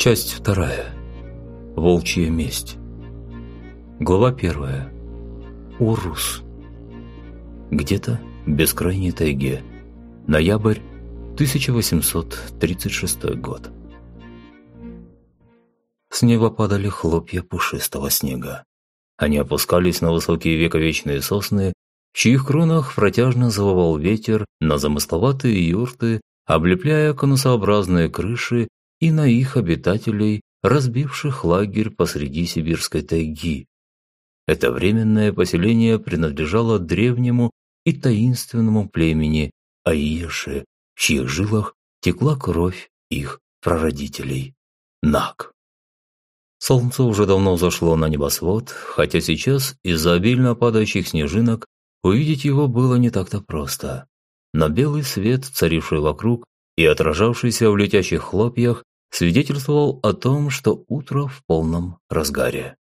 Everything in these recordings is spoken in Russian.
Часть вторая. Волчья месть. Глава первая. Урус. Где-то в бескрайней тайге. Ноябрь 1836 год. С неба падали хлопья пушистого снега. Они опускались на высокие вековечные сосны, в чьих кронах протяжно завывал ветер на замысловатые юрты, облепляя конусообразные крыши и на их обитателей, разбивших лагерь посреди сибирской тайги. Это временное поселение принадлежало древнему и таинственному племени Аиши, в чьих жилах текла кровь их прародителей – Наг. Солнце уже давно зашло на небосвод, хотя сейчас из-за обильно падающих снежинок увидеть его было не так-то просто. Но белый свет, царивший вокруг и отражавшийся в летящих хлопьях, свидетельствовал о том, что утро в полном разгаре.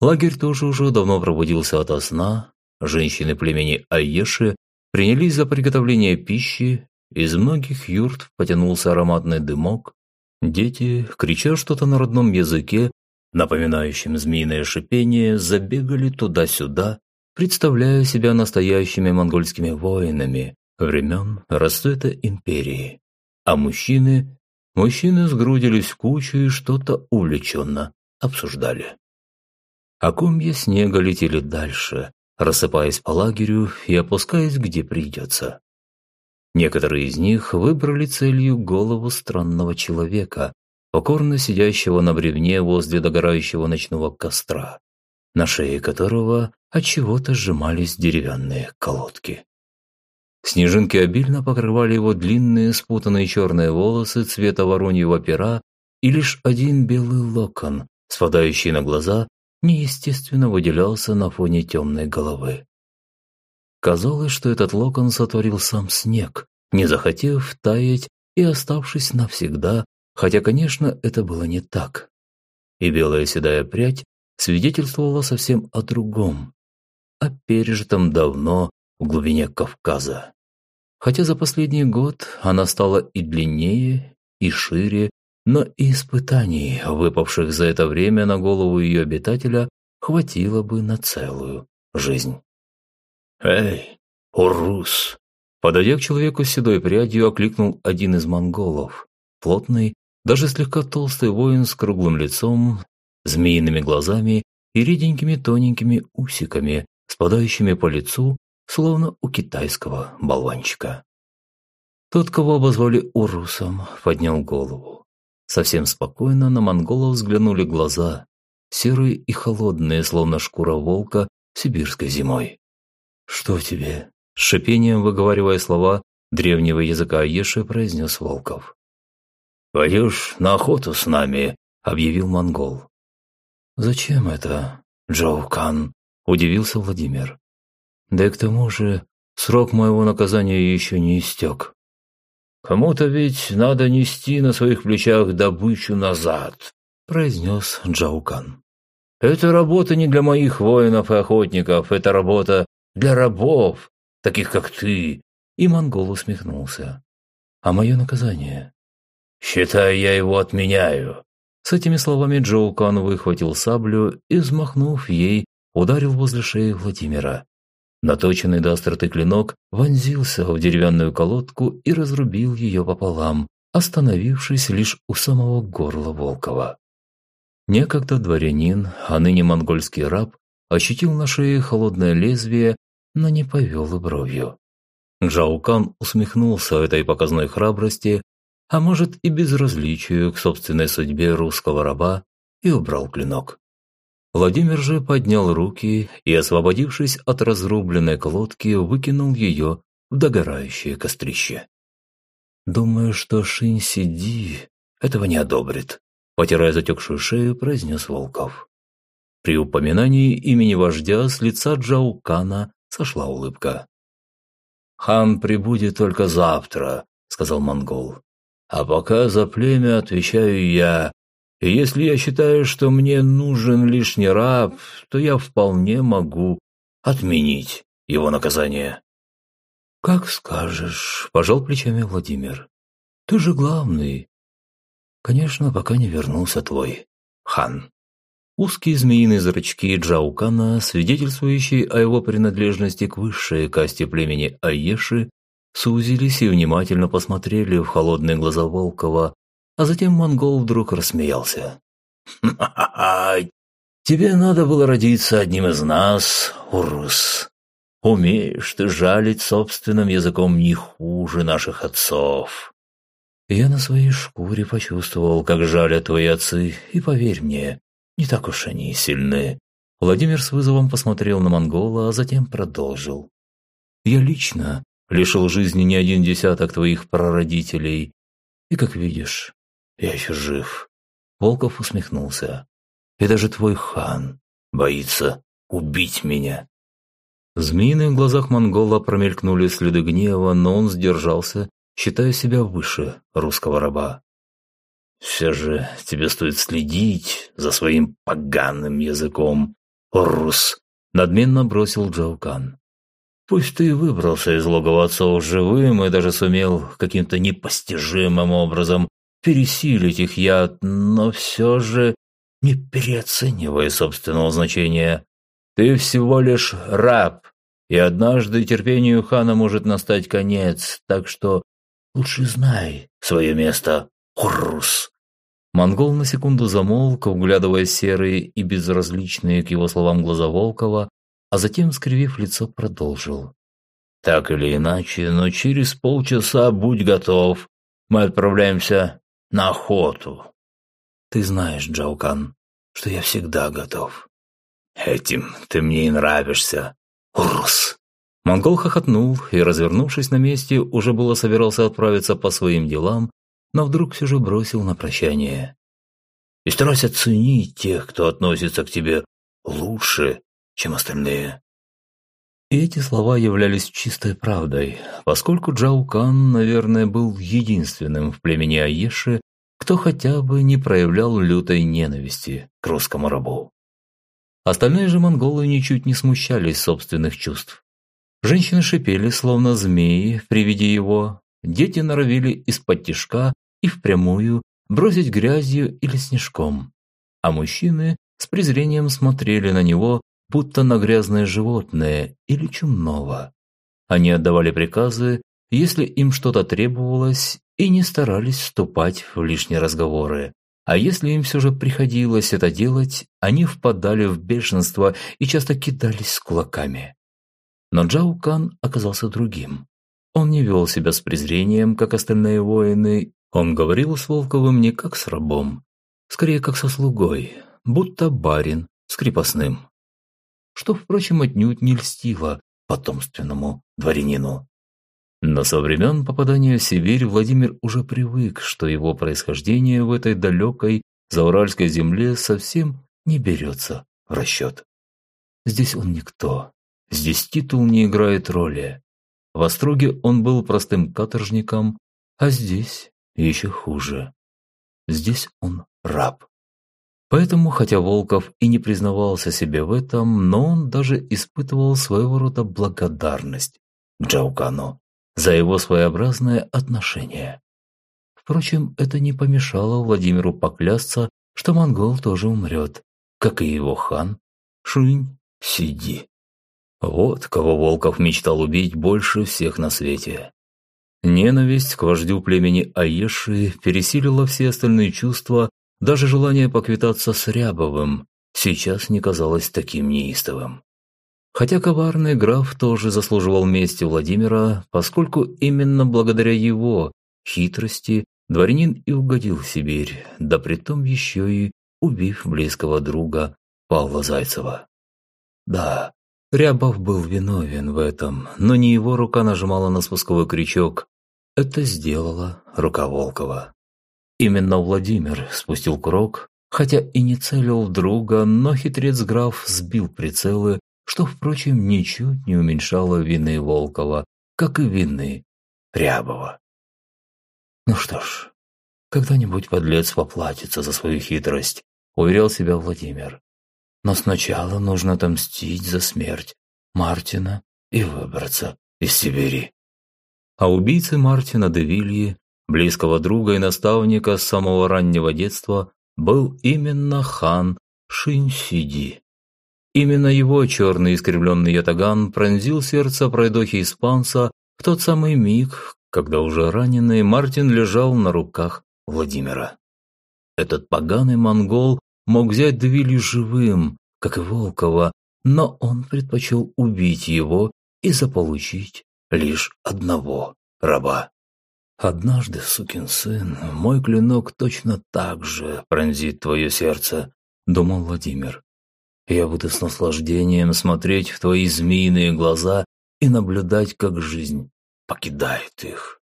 Лагерь тоже уже давно пробудился ото сна, женщины племени Айеши принялись за приготовление пищи, из многих юрт потянулся ароматный дымок, дети, крича что-то на родном языке, напоминающем змеиное шипение, забегали туда-сюда, представляя себя настоящими монгольскими воинами времен расцвета империи. А мужчины Мужчины сгрудились в кучу и что-то увлеченно обсуждали. А комья снега летели дальше, рассыпаясь по лагерю и опускаясь где придется. Некоторые из них выбрали целью голову странного человека, покорно сидящего на бревне возле догорающего ночного костра, на шее которого от чего-то сжимались деревянные колодки. Снежинки обильно покрывали его длинные спутанные черные волосы цвета вороньего пера, и лишь один белый локон, спадающий на глаза, неестественно выделялся на фоне темной головы. Казалось, что этот локон сотворил сам снег, не захотев таять и оставшись навсегда, хотя, конечно, это было не так. И белая седая прядь свидетельствовала совсем о другом, о пережитом давно в глубине Кавказа. Хотя за последний год она стала и длиннее, и шире, но и испытаний, выпавших за это время на голову ее обитателя, хватило бы на целую жизнь. «Эй, Урус!» Подойдя к человеку с седой прядью, окликнул один из монголов. Плотный, даже слегка толстый воин с круглым лицом, змеиными глазами и реденькими тоненькими усиками, спадающими по лицу словно у китайского болванчика. Тот, кого обозвали Урусом, поднял голову. Совсем спокойно на монгола взглянули глаза, серые и холодные, словно шкура волка сибирской зимой. «Что тебе?» – шипением выговаривая слова древнего языка Аеши, произнес Волков. «Пойдешь на охоту с нами», – объявил монгол. «Зачем это, Джоу Кан?» – удивился Владимир. Да и к тому же срок моего наказания еще не истек. «Кому-то ведь надо нести на своих плечах добычу назад», – произнес Джаукан. «Это работа не для моих воинов и охотников, это работа для рабов, таких как ты». И монгол усмехнулся. «А мое наказание?» «Считай, я его отменяю». С этими словами Джоукан выхватил саблю и, взмахнув ей, ударил возле шеи Владимира. Наточенный до остроты клинок вонзился в деревянную колодку и разрубил ее пополам, остановившись лишь у самого горла Волкова. Некогда дворянин, а ныне монгольский раб, ощутил на шее холодное лезвие, но не повел и бровью. Джаукан усмехнулся этой показной храбрости, а может и безразличию к собственной судьбе русского раба, и убрал клинок. Владимир же поднял руки и, освободившись от разрубленной колодки, выкинул ее в догорающее кострище. «Думаю, что Шинь Сиди этого не одобрит», – потирая затекшую шею, произнес Волков. При упоминании имени вождя с лица Джаукана сошла улыбка. «Хан прибудет только завтра», – сказал монгол. «А пока за племя отвечаю я, если я считаю, что мне нужен лишний раб, то я вполне могу отменить его наказание». «Как скажешь», – пожал плечами Владимир. «Ты же главный». Конечно, пока не вернулся твой хан. Узкие змеиные зрачки Джаукана, свидетельствующие о его принадлежности к высшей касте племени Аеши, сузились и внимательно посмотрели в холодные глаза Волкова, а затем монгол вдруг рассмеялся. «Ха-ха-ха! Тебе надо было родиться одним из нас, Урус. Умеешь ты жалить собственным языком не хуже наших отцов. Я на своей шкуре почувствовал, как жалят твои отцы, и поверь мне, не так уж они сильны. Владимир с вызовом посмотрел на монгола, а затем продолжил. Я лично лишил жизни не один десяток твоих прародителей, и, как видишь, я еще жив. Волков усмехнулся. И даже твой хан боится убить меня. В змеиных глазах монгола промелькнули следы гнева, но он сдержался, считая себя выше русского раба. «Все же тебе стоит следить за своим поганым языком, Рус!» – надменно бросил Джаукан. «Пусть ты выбрался из логова отцов живым и даже сумел каким-то непостижимым образом пересилить их яд, но все же не переоценивай собственного значения. Ты всего лишь раб, и однажды терпению хана может настать конец, так что лучше знай свое место, Урус. Монгол на секунду замолк, вглядывая серые и безразличные к его словам глаза Волкова, а затем, скривив лицо, продолжил. «Так или иначе, но через полчаса будь готов. Мы отправляемся на охоту». «Ты знаешь, Джаукан, что я всегда готов». «Этим ты мне и нравишься, Урус!» Монгол хохотнул и, развернувшись на месте, уже было собирался отправиться по своим делам, но вдруг все же бросил на прощание. «И старайся ценить тех, кто относится к тебе лучше, чем остальные». Эти слова являлись чистой правдой, поскольку Джао Кан, наверное, был единственным в племени Аеши, кто хотя бы не проявлял лютой ненависти к русскому рабу. Остальные же монголы ничуть не смущались собственных чувств. Женщины шипели, словно змеи, при виде его, дети норовили из-под тишка и впрямую бросить грязью или снежком. А мужчины с презрением смотрели на него, будто на грязное животное или чумного. Они отдавали приказы, если им что-то требовалось, и не старались вступать в лишние разговоры. А если им все же приходилось это делать, они впадали в бешенство и часто кидались с кулаками. Но Джао Кан оказался другим. Он не вел себя с презрением, как остальные воины, он говорил с Волковым не как с рабом, скорее как со слугой, будто барин с крепостным. Что, впрочем, отнюдь не льстило потомственному дворянину. Но со времен попадания в Сибирь Владимир уже привык, что его происхождение в этой далекой зауральской земле совсем не берется в расчет. Здесь он никто, здесь титул не играет роли. В Остроге он был простым каторжником, а здесь еще хуже. Здесь он раб. Поэтому, хотя Волков и не признавался себе в этом, но он даже испытывал своего рода благодарность к Джаукану за его своеобразное отношение. Впрочем, это не помешало Владимиру поклясться, что монгол тоже умрет, как и его хан Шунь Сиди. Вот кого Волков мечтал убить больше всех на свете. Ненависть к вождю племени Аеши пересилила все остальные чувства, даже желание поквитаться с Рябовым сейчас не казалось таким неистовым. Хотя коварный граф тоже заслуживал мести Владимира, поскольку именно благодаря его хитрости дворянин и угодил в Сибирь, да притом еще и убив близкого друга Павла Зайцева. Да, Рябов был виновен в этом, но не его рука нажимала на спусковой крючок. Это сделала рука Волкова. Именно Владимир спустил курок, хотя и не целил в друга, но хитрец-граф сбил прицелы что, впрочем, ничуть не уменьшало вины Волкова, как и вины Рябова. Ну что ж, когда-нибудь подлец поплатится за свою хитрость, уверял себя Владимир. Но сначала нужно отомстить за смерть Мартина и выбраться из Сибири. А убийцы Мартина де Вильи близкого друга и наставника с самого раннего детства, был именно хан Шинсиди. Именно его черный искривленный ятаган пронзил сердце пройдохи испанца в тот самый миг, когда уже раненый Мартин лежал на руках Владимира. Этот поганый монгол мог взять Двили живым, как и Волкова, но он предпочел убить его и заполучить лишь одного раба. Однажды, сукин сын, мой клинок точно так же пронзит твое сердце, думал Владимир. Я буду с наслаждением смотреть в твои змеиные глаза и наблюдать, как жизнь покидает их.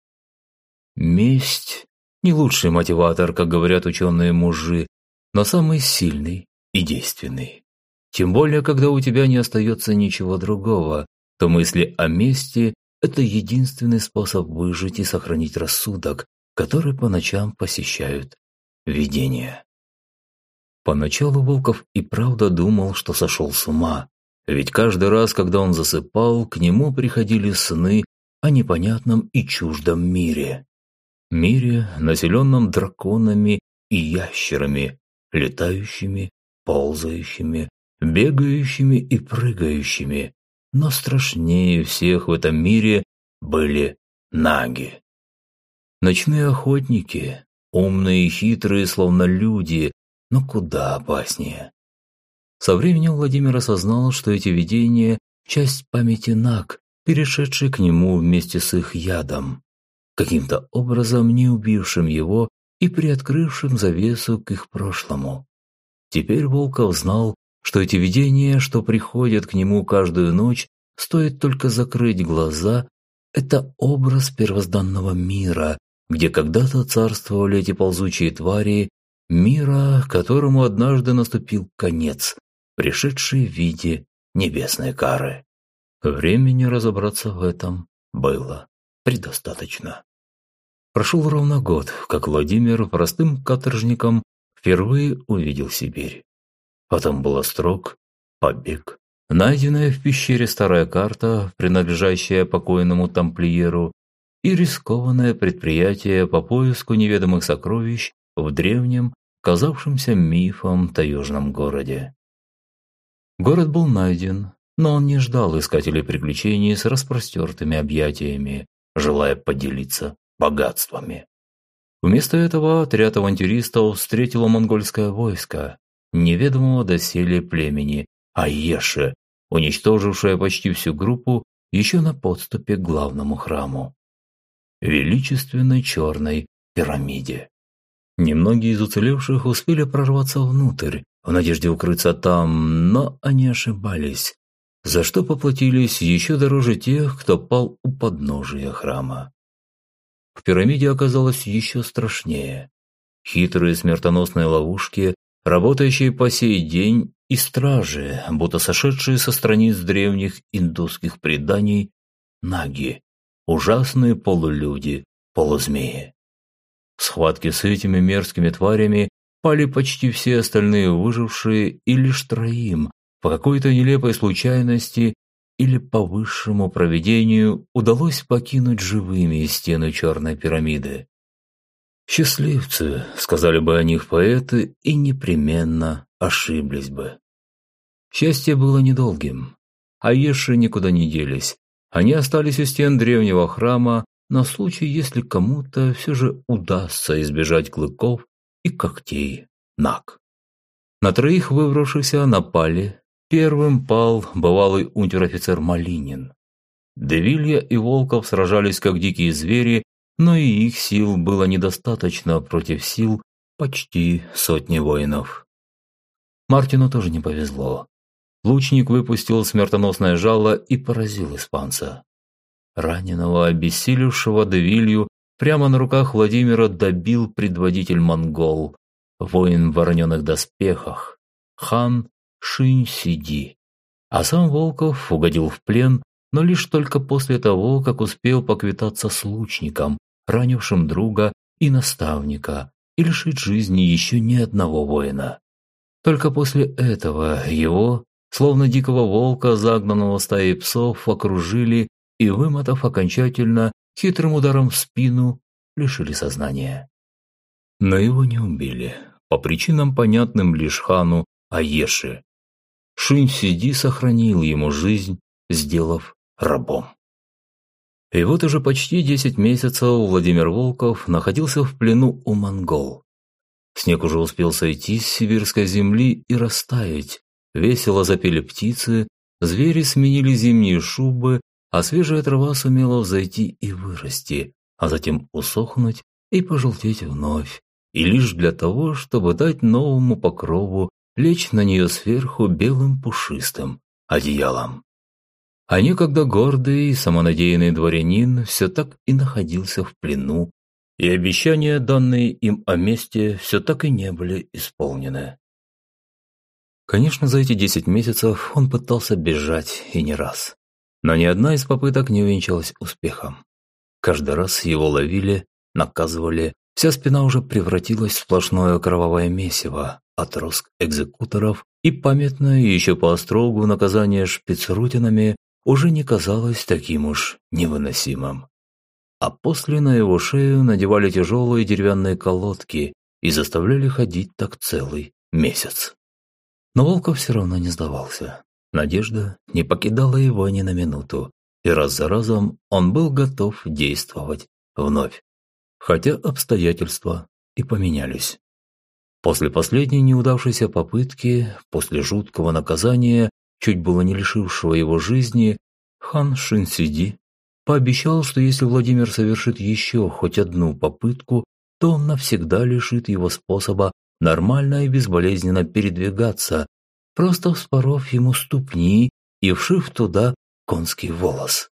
Месть – не лучший мотиватор, как говорят ученые-мужи, но самый сильный и действенный. Тем более, когда у тебя не остается ничего другого, то мысли о мести – это единственный способ выжить и сохранить рассудок, который по ночам посещают видения. Поначалу Волков и правда думал, что сошел с ума, ведь каждый раз, когда он засыпал, к нему приходили сны о непонятном и чуждом мире. Мире, населенном драконами и ящерами, летающими, ползающими, бегающими и прыгающими. Но страшнее всех в этом мире были наги. Ночные охотники, умные и хитрые, словно люди, но куда опаснее. Со временем Владимир осознал, что эти видения – часть памяти Наг, перешедшей к нему вместе с их ядом, каким-то образом не убившим его и приоткрывшим завесу к их прошлому. Теперь Волков знал, что эти видения, что приходят к нему каждую ночь, стоит только закрыть глаза, это образ первозданного мира, где когда-то царствовали эти ползучие твари Мира, которому однажды наступил конец, пришедший в виде небесной кары. Времени разобраться в этом было предостаточно. Прошел ровно год, как Владимир простым каторжником впервые увидел Сибирь. Потом был строк, побег, найденная в пещере старая карта, принадлежащая покойному тамплиеру, и рискованное предприятие по поиску неведомых сокровищ в древнем, казавшемся мифом таежном городе. Город был найден, но он не ждал искателей приключений с распростертыми объятиями, желая поделиться богатствами. Вместо этого отряд авантюристов встретило монгольское войско, неведомого доселе племени Айеше, уничтожившее почти всю группу еще на подступе к главному храму. Величественной черной пирамиде. Немногие из уцелевших успели прорваться внутрь, в надежде укрыться там, но они ошибались, за что поплатились еще дороже тех, кто пал у подножия храма. В пирамиде оказалось еще страшнее. Хитрые смертоносные ловушки, работающие по сей день, и стражи, будто сошедшие со страниц древних индусских преданий, наги, ужасные полулюди, полузмеи. В схватке с этими мерзкими тварями пали почти все остальные выжившие и лишь троим по какой-то нелепой случайности или по высшему проведению удалось покинуть живыми стены черной пирамиды. «Счастливцы», — сказали бы о них поэты, и непременно ошиблись бы. Счастье было недолгим. а Аеши никуда не делись. Они остались у стен древнего храма, на случай, если кому-то все же удастся избежать клыков и когтей наг. На троих выбравшихся напали. Первым пал бывалый унтер-офицер Малинин. Девилья и Волков сражались как дикие звери, но и их сил было недостаточно против сил почти сотни воинов. Мартину тоже не повезло. Лучник выпустил смертоносное жало и поразил испанца. Раненого, обессилевшего Девилью, прямо на руках Владимира добил предводитель монгол, воин в вороненых доспехах, хан Шинь-Сиди. А сам Волков угодил в плен, но лишь только после того, как успел поквитаться с лучником, ранившим друга и наставника, и лишить жизни еще ни одного воина. Только после этого его, словно дикого волка, загнанного стаей псов, окружили и, вымотав окончательно, хитрым ударом в спину лишили сознания. Но его не убили, по причинам, понятным лишь хану Аеши. Шинь Сиди сохранил ему жизнь, сделав рабом. И вот уже почти 10 месяцев Владимир Волков находился в плену у монгол. Снег уже успел сойти с сибирской земли и растаять. Весело запели птицы, звери сменили зимние шубы, а свежая трава сумела взойти и вырасти, а затем усохнуть и пожелтеть вновь. И лишь для того, чтобы дать новому покрову лечь на нее сверху белым пушистым одеялом. А некогда гордый и самонадеянный дворянин все так и находился в плену, и обещания, данные им о месте, все так и не были исполнены. Конечно, за эти десять месяцев он пытался бежать и не раз. Но ни одна из попыток не увенчалась успехом. Каждый раз его ловили, наказывали, вся спина уже превратилась в сплошное кровавое месиво, отроск экзекуторов, и памятное еще по острогу наказание шпицрутинами уже не казалось таким уж невыносимым. А после на его шею надевали тяжелые деревянные колодки и заставляли ходить так целый месяц. Но Волков все равно не сдавался. Надежда не покидала его ни на минуту, и раз за разом он был готов действовать вновь, хотя обстоятельства и поменялись. После последней неудавшейся попытки, после жуткого наказания, чуть было не лишившего его жизни, хан Шинсиди пообещал, что если Владимир совершит еще хоть одну попытку, то он навсегда лишит его способа нормально и безболезненно передвигаться, просто вспоров ему ступни и вшив туда конский волос.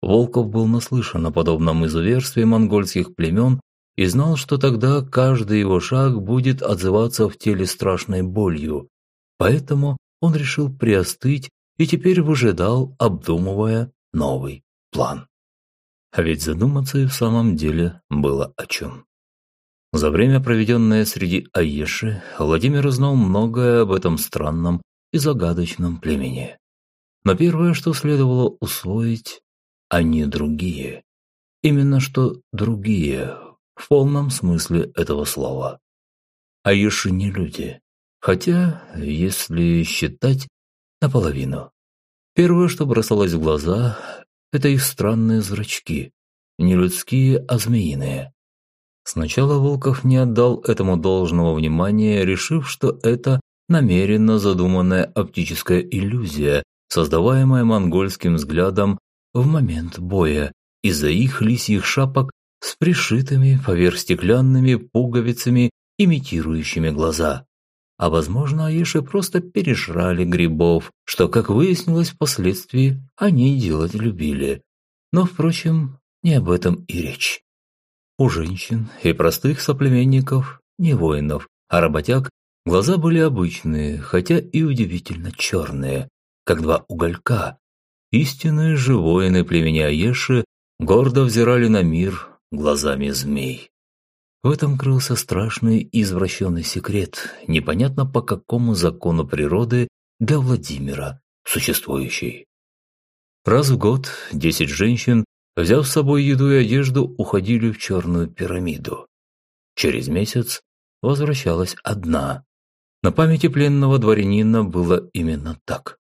Волков был наслышан о подобном изуверстве монгольских племен и знал, что тогда каждый его шаг будет отзываться в теле страшной болью, поэтому он решил приостыть и теперь выжидал, обдумывая новый план. А ведь задуматься и в самом деле было о чем. За время, проведенное среди Аеши, Владимир узнал многое об этом странном и загадочном племени. Но первое, что следовало усвоить, они другие. Именно что другие, в полном смысле этого слова. Аеши не люди, Хотя, если считать наполовину. Первое, что бросалось в глаза, это их странные зрачки. Не людские, а змеиные. Сначала Волков не отдал этому должного внимания, решив, что это намеренно задуманная оптическая иллюзия, создаваемая монгольским взглядом в момент боя из-за их лисьих шапок с пришитыми поверх стеклянными пуговицами, имитирующими глаза а возможно, Аиши просто пережрали грибов, что, как выяснилось впоследствии, они делать любили. Но, впрочем, не об этом и речь. У женщин и простых соплеменников, не воинов, а работяг, глаза были обычные, хотя и удивительно черные, как два уголька. Истинные же воины племени Аеши гордо взирали на мир глазами змей. В этом крылся страшный извращенный секрет, непонятно по какому закону природы для Владимира существующий. Раз в год десять женщин, взяв с собой еду и одежду, уходили в черную пирамиду. Через месяц возвращалась одна. На памяти пленного дворянина было именно так.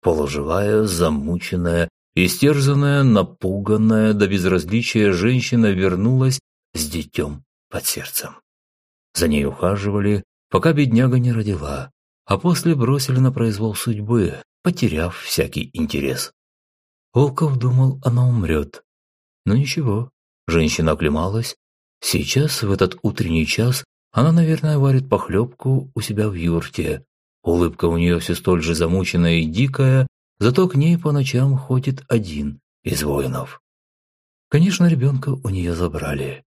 Полуживая, замученная, истерзанная, напуганная до безразличия женщина вернулась с детем под сердцем. За ней ухаживали, пока бедняга не родила, а после бросили на произвол судьбы, потеряв всякий интерес. Волков думал, она умрет. Но ничего, женщина оклемалась. Сейчас, в этот утренний час, она, наверное, варит похлебку у себя в юрте. Улыбка у нее все столь же замученная и дикая, зато к ней по ночам ходит один из воинов. Конечно, ребенка у нее забрали.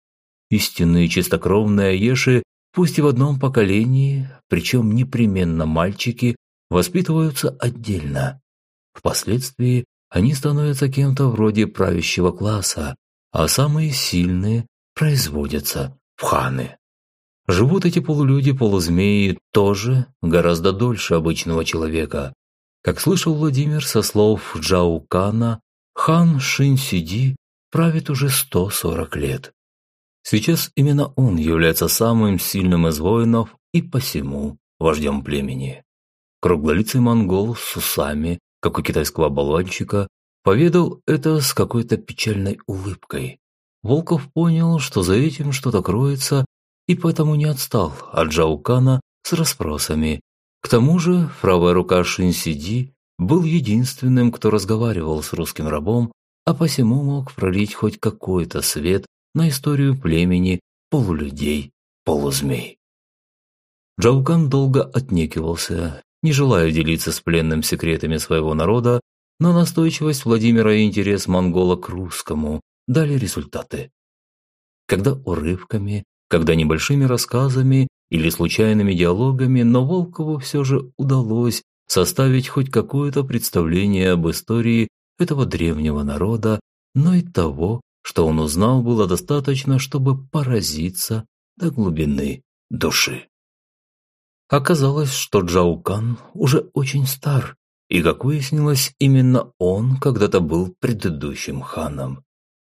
Истинные чистокровные Аеши, пусть и в одном поколении, причем непременно мальчики, воспитываются отдельно. Впоследствии они становятся кем-то вроде правящего класса, а самые сильные производятся в ханы. Живут эти полулюди-полузмеи тоже гораздо дольше обычного человека. Как слышал Владимир со слов Джаукана, хан Шинсиди правит уже 140 лет. Сейчас именно он является самым сильным из воинов и посему вождем племени. Круглолицый монгол с усами, как у китайского болванчика, поведал это с какой-то печальной улыбкой. Волков понял, что за этим что-то кроется, и поэтому не отстал от Джаукана с расспросами. К тому же правая рука Шинсиди был единственным, кто разговаривал с русским рабом, а посему мог пролить хоть какой-то свет на историю племени полулюдей, полузмей. Джаукан долго отнекивался, не желая делиться с пленным секретами своего народа, но настойчивость Владимира и интерес монгола к русскому дали результаты. Когда урывками, когда небольшими рассказами или случайными диалогами, но Волкову все же удалось составить хоть какое-то представление об истории этого древнего народа, но и того, что он узнал, было достаточно, чтобы поразиться до глубины души. Оказалось, что Джаукан уже очень стар, и, как выяснилось, именно он когда-то был предыдущим ханом.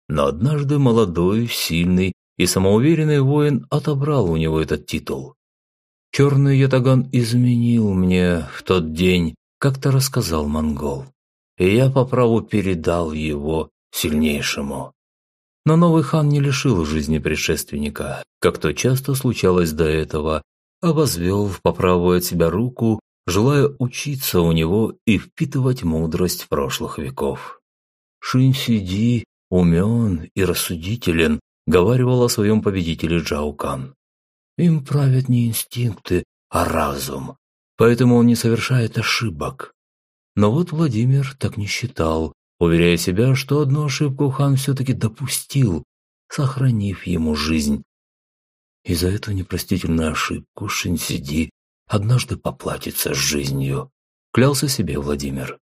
Но однажды молодой, сильный и самоуверенный воин отобрал у него этот титул. «Черный ятаган изменил мне в тот день», как-то рассказал монгол, и я по праву передал его сильнейшему. Но новый хан не лишил жизни предшественника, как то часто случалось до этого, а возвел по правую от себя руку, желая учиться у него и впитывать мудрость прошлых веков. Шинсиди умен и рассудителен, говаривал о своем победителе Джаукан. Им правят не инстинкты, а разум, поэтому он не совершает ошибок. Но вот Владимир так не считал, уверяя себя, что одну ошибку хан все-таки допустил, сохранив ему жизнь. И за эту непростительную ошибку Шинсиди однажды поплатится жизнью, клялся себе Владимир.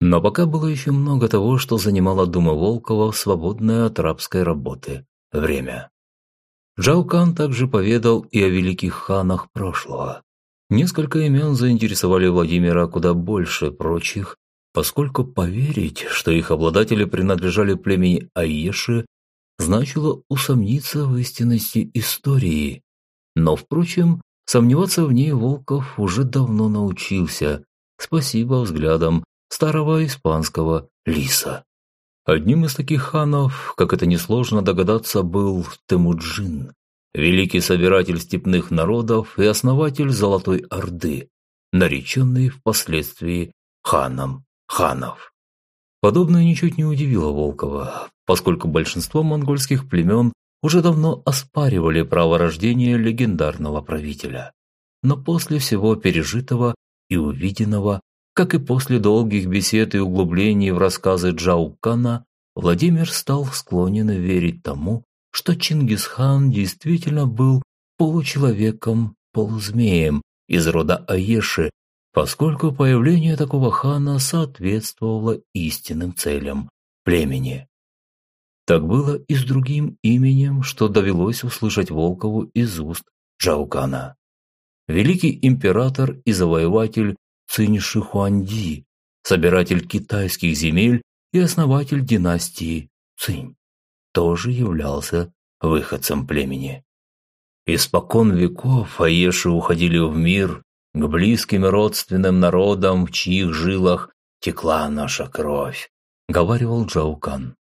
Но пока было еще много того, что занимало Дума Волкова в свободное от рабской работы время. Джаукан также поведал и о великих ханах прошлого. Несколько имен заинтересовали Владимира куда больше прочих, поскольку поверить, что их обладатели принадлежали племени Аеши, значило усомниться в истинности истории. Но, впрочем, сомневаться в ней Волков уже давно научился, спасибо взглядам старого испанского лиса. Одним из таких ханов, как это несложно догадаться, был Темуджин, великий собиратель степных народов и основатель Золотой Орды, нареченный впоследствии ханом ханов. Подобное ничуть не удивило Волкова, поскольку большинство монгольских племен уже давно оспаривали право рождения легендарного правителя. Но после всего пережитого и увиденного, как и после долгих бесед и углублений в рассказы Джаукана, Владимир стал склонен верить тому, что Чингисхан действительно был получеловеком-полузмеем из рода Аеши поскольку появление такого хана соответствовало истинным целям племени. Так было и с другим именем, что довелось услышать Волкову из уст Джаукана. Великий император и завоеватель Цинь Шихуанди, собиратель китайских земель и основатель династии Цинь, тоже являлся выходцем племени. Испокон веков Аеши уходили в мир к близким родственным народам, в чьих жилах текла наша кровь», – говаривал Джаукан.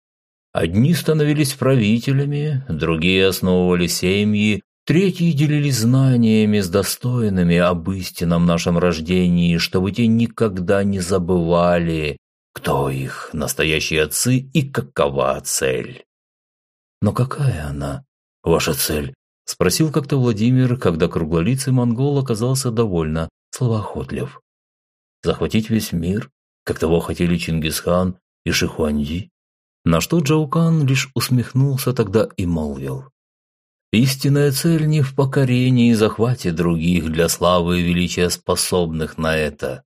Одни становились правителями, другие основывали семьи, третьи делились знаниями с достойными об истинном нашем рождении, чтобы те никогда не забывали, кто их настоящие отцы и какова цель. Но какая она, ваша цель? Спросил как-то Владимир, когда круглолицый монгол оказался довольно словоохотлив. Захватить весь мир, как того хотели Чингисхан и Шихуанди? На что Джаукан лишь усмехнулся тогда и молвил. Истинная цель не в покорении и захвате других для славы и величия способных на это.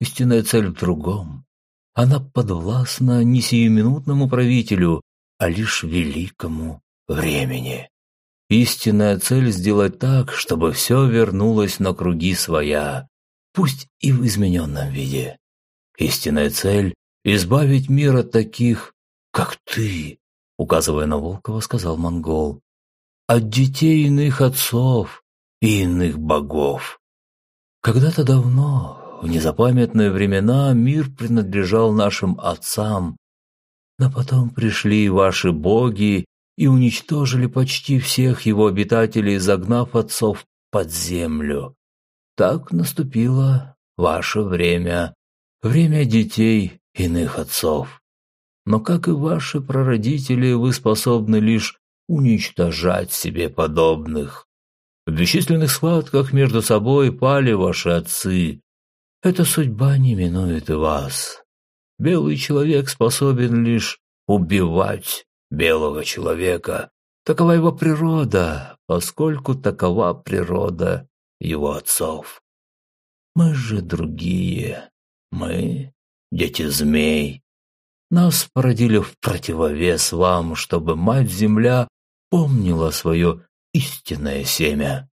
Истинная цель в другом. Она подвластна не сиюминутному правителю, а лишь великому времени. Истинная цель сделать так, чтобы все вернулось на круги своя, пусть и в измененном виде. Истинная цель – избавить мир от таких, как ты, указывая на Волкова, сказал монгол. от детей иных отцов и иных богов. Когда-то давно, в незапамятные времена, мир принадлежал нашим отцам, но потом пришли ваши боги и уничтожили почти всех его обитателей, загнав отцов под землю. Так наступило ваше время, время детей иных отцов. Но, как и ваши прародители, вы способны лишь уничтожать себе подобных. В бесчисленных схватках между собой пали ваши отцы. Эта судьба не минует вас. Белый человек способен лишь убивать белого человека. Такова его природа, поскольку такова природа его отцов. Мы же другие. Мы – дети змей. Нас породили в противовес вам, чтобы Мать-Земля помнила свое истинное семя.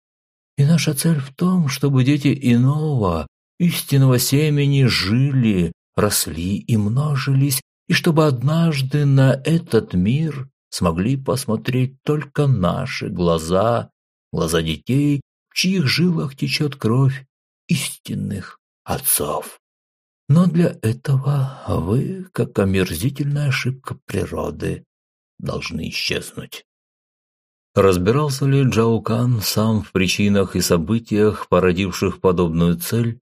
И наша цель в том, чтобы дети иного, истинного семени жили, росли и множились, и чтобы однажды на этот мир смогли посмотреть только наши глаза, глаза детей, в чьих жилах течет кровь истинных отцов. Но для этого вы, как омерзительная ошибка природы, должны исчезнуть. Разбирался ли Джаукан сам в причинах и событиях, породивших подобную цель,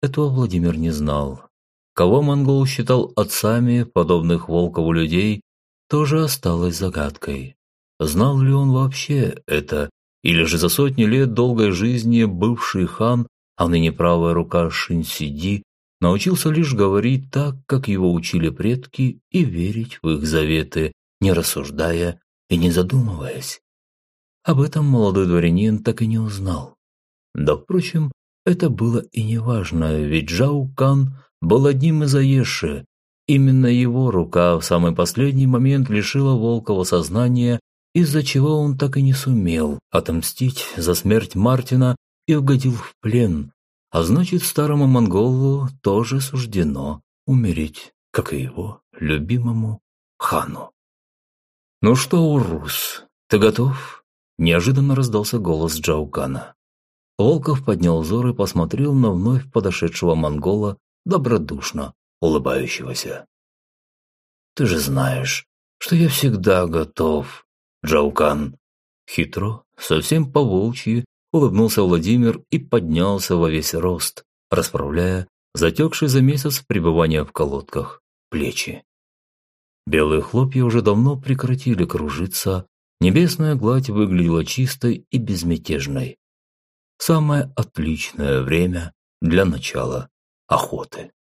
этого Владимир не знал. Кого монгол считал отцами подобных Волкову людей, тоже осталось загадкой. Знал ли он вообще это, или же за сотни лет долгой жизни бывший хан, а ныне правая рука Шинсиди, научился лишь говорить так, как его учили предки, и верить в их заветы, не рассуждая и не задумываясь. Об этом молодой дворянин так и не узнал. Да, впрочем, это было и не важно, ведь Джау Кан был одним из Аеши. Именно его рука в самый последний момент лишила Волкова сознания, из-за чего он так и не сумел отомстить за смерть Мартина и угодил в плен, а значит, старому монголу тоже суждено умереть, как и его любимому хану. «Ну что, Урус, ты готов?» Неожиданно раздался голос Джаукана. Волков поднял взор и посмотрел на вновь подошедшего монгола, добродушно улыбающегося. «Ты же знаешь, что я всегда готов, Джаукан!» Хитро, совсем по-волчьи, улыбнулся Владимир и поднялся во весь рост, расправляя затекшие за месяц пребывания в колодках плечи. Белые хлопья уже давно прекратили кружиться, Небесная гладь выглядела чистой и безмятежной. Самое отличное время для начала охоты.